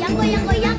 阳光阳光，阳